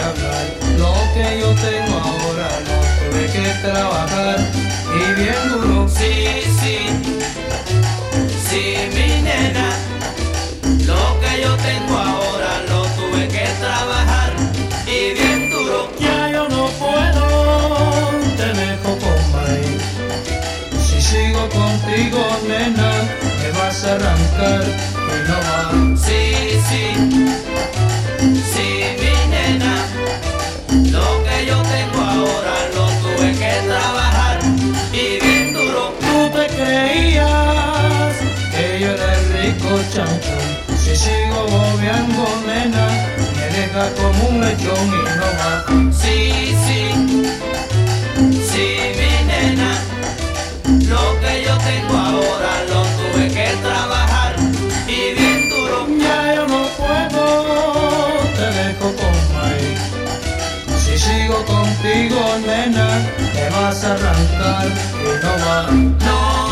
hablar. Lo que yo tengo ahora no tuve que trabajar y bien duro. Sí, sí, sí, mi nena. Lo que yo tengo ahora lo tuve que trabajar y bien duro. Ya yo no puedo, te dejo con May. Si sigo contigo, nena, me vas a arrancar y no va. Sí, sí, Si sigo bobeando, nena, me deja como un lechón y no va. Sí, sí, sí, mi nena. Lo que yo tengo ahora lo tuve que trabajar y bien duro. Ya yo no puedo, te dejo con May. Si sigo contigo, nena, me vas a arrancar y no va. No